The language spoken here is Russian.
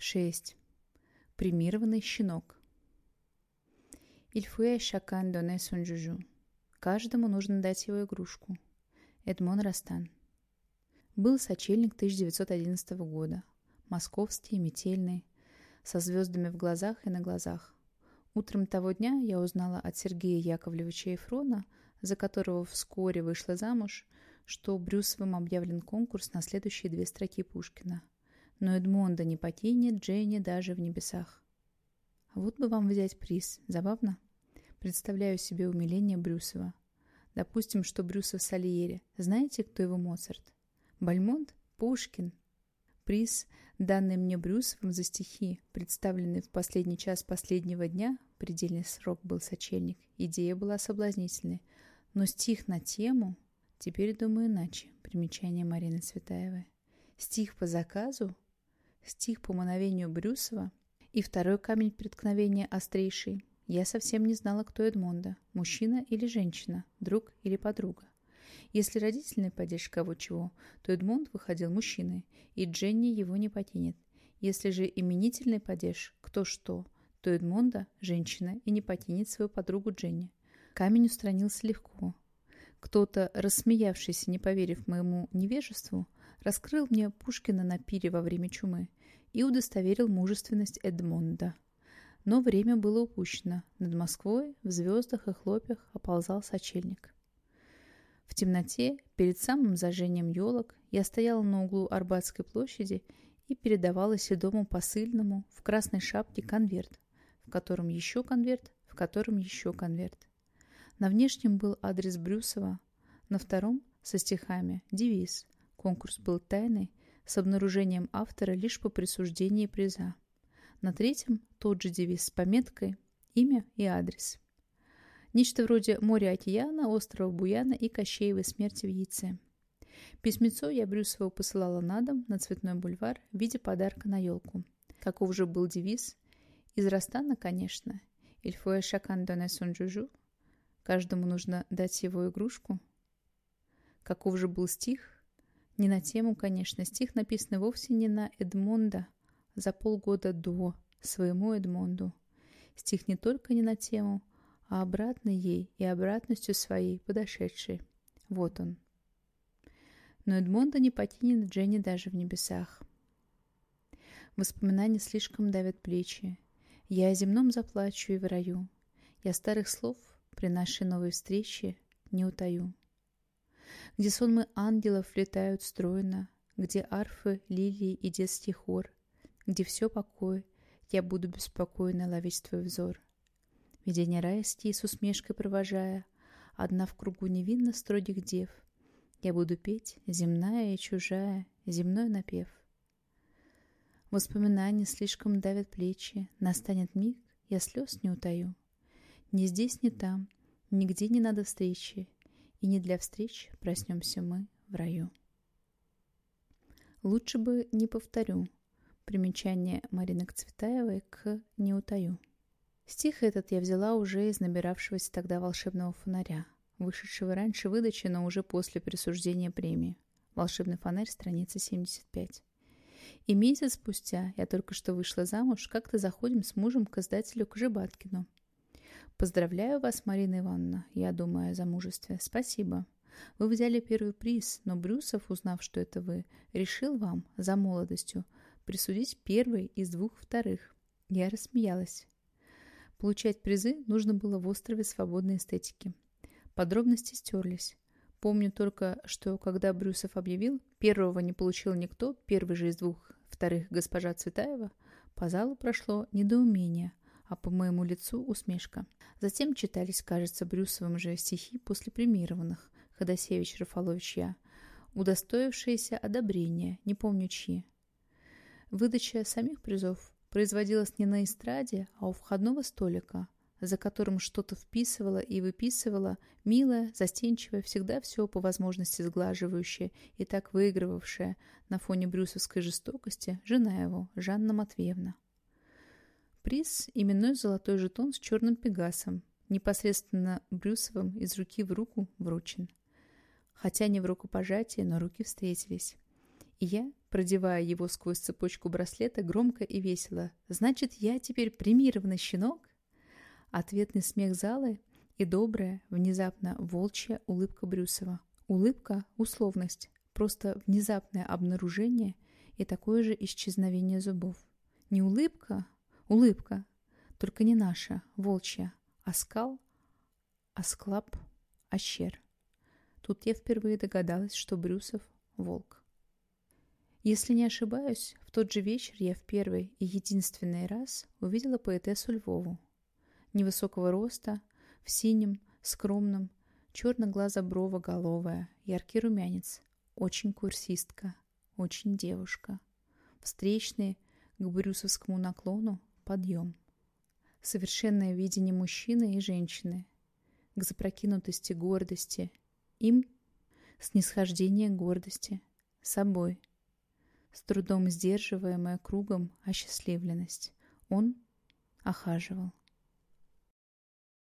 6. Премированный щенок. Il faut à chacun. Каждому нужно дать его игрушку. Эдмон Растан. Был сочельник 1911 года. Московский, метельный, со звездами в глазах и на глазах. Утром того дня я узнала от Сергея Яковлевича Ефрона, за которого вскоре вышла замуж, что Брюсовым объявлен конкурс на следующие две строки Пушкина. Но Эдмонда не покинет Дженни даже в небесах. А вот бы вам взять приз. Забавно? Представляю себе умиление Брюсова. Допустим, что Брюсов Сальери. Знаете, кто его Моцарт? Бальмонт? Пушкин? Приз, данный мне Брюсовым за стихи, представленный в последний час последнего дня, предельный срок был сочельник, идея была соблазнительной, но стих на тему, теперь думаю иначе, примечание Марины Цветаевой. Стих по заказу, стих по мановению Брюсова и второй камень преткновения острейший. Я совсем не знала, кто Эдмонда, мужчина или женщина, друг или подруга. Если родительный падеж кого чего, то Эдмонд выходил мужчиной, и Дженни его не покинет. Если же именительный падеж кто что, то Эдмонда – женщина и не покинет свою подругу Дженни. Камень устранился легко. Кто-то, рассмеявшийся, не поверив моему невежеству, раскрыл мне Пушкина на пире во время чумы и удостоверил мужественность Эдмонда. Но время было упущено. Над Москвой в звездах и хлопьях оползал сочельник. В темноте, перед самым зажжением елок, я стояла на углу Арбатской площади и передавала седому посыльному в красной шапке конверт, в котором еще конверт, в котором еще конверт. На внешнем был адрес Брюсова, на втором со стихами девиз. Конкурс был тайный, с обнаружением автора лишь по присуждении приза. На третьем тот же девиз с пометкой «Имя и адрес». Нечто вроде моря океана, острова Буяна и Кощеевой смерти в яйце. Письмецо я Брюсову посылала на дом, на Цветной бульвар, в виде подарка на елку. Каков же был девиз? Из Растана, конечно. «Il faut chacun donner son joujou». Каждому нужно дать его игрушку. Каков же был стих? Не на тему, конечно. Стих написан вовсе не на Эдмонда, за полгода до своему Эдмонду. Стих не только не на тему, а обратно ей и обратностью своей подошедшей. Вот он. Но Эдмонда не покинет Дженни даже в небесах. Воспоминания слишком давят плечи. Я о земном заплачу и в раю. Я старых слов при нашей новой встрече не утаю. Где сонмы ангелов летают стройно, Где арфы, лилии и детский хор, Где все покой, я буду беспокойно ловить твой взор. Видения райские с усмешкой провожая, Одна в кругу невинно строгих дев, Я буду петь, земная и чужая, Земной напев. Воспоминания слишком давят плечи, Настанет миг, я слез не утаю. Ни здесь, ни там, нигде не надо встречи, И не для встреч проснемся мы в раю. Лучше бы не повторю. Примечание Марины Цветаевой к «Не утаю». Стих этот я взяла уже из набиравшегося тогда волшебного фонаря, вышедшего раньше выдачи, но уже после присуждения премии. Волшебный фонарь, страница 75. И месяц спустя, я только что вышла замуж, как-то заходим с мужем к издателю Кожебаткину. «Поздравляю вас, Марина Ивановна, я думаю о замужестве. Спасибо. Вы взяли первый приз, но Брюсов, узнав, что это вы, решил вам, за молодостью, присудить первый из двух вторых. Я рассмеялась. Получать призы нужно было в острове свободной эстетики. Подробности стерлись. Помню только, что когда Брюсов объявил, первого не получил никто, первый же из двух, вторых госпожа Цветаева, по залу прошло недоумение, а по моему лицу усмешка. Затем читались, кажется, Брюсовым же стихи после премированных, Ходосевич, Рафалович, я, удостоившиеся одобрения, не помню чьи. Выдача самих призов производилась не на эстраде, а у входного столика, за которым что-то вписывала и выписывала, милая, застенчивая, всегда все по возможности сглаживающая и так выигрывавшая на фоне брюсовской жестокости жена его, Жанна Матвеевна. Приз – именной золотой жетон с черным пегасом, непосредственно Брюсовым из руки в руку вручен. Хотя не в рукопожатии, но руки встретились. И я, продевая его сквозь цепочку браслета громко и весело. «Значит, я теперь премированный щенок?» Ответный смех залы и добрая, внезапно волчья улыбка Брюсова. Улыбка – условность, просто внезапное обнаружение и такое же исчезновение зубов. Не улыбка, улыбка, только не наша, волчья, а скал, асклап, ощер. Тут я впервые догадалась, что Брюсов – волк. Если не ошибаюсь, в тот же вечер я в первый и единственный раз увидела поэтессу Львову. Невысокого роста, в синем, скромном, черно-глазо-брово-головая, яркий румянец, очень курсистка, очень девушка. Встречный к брюсовскому наклону подъем. Совершенное видение мужчины и женщины, к запрокинутости гордости, им снисхождение гордости, собой, с трудом сдерживаемая кругом осчастливленность. Он охаживал.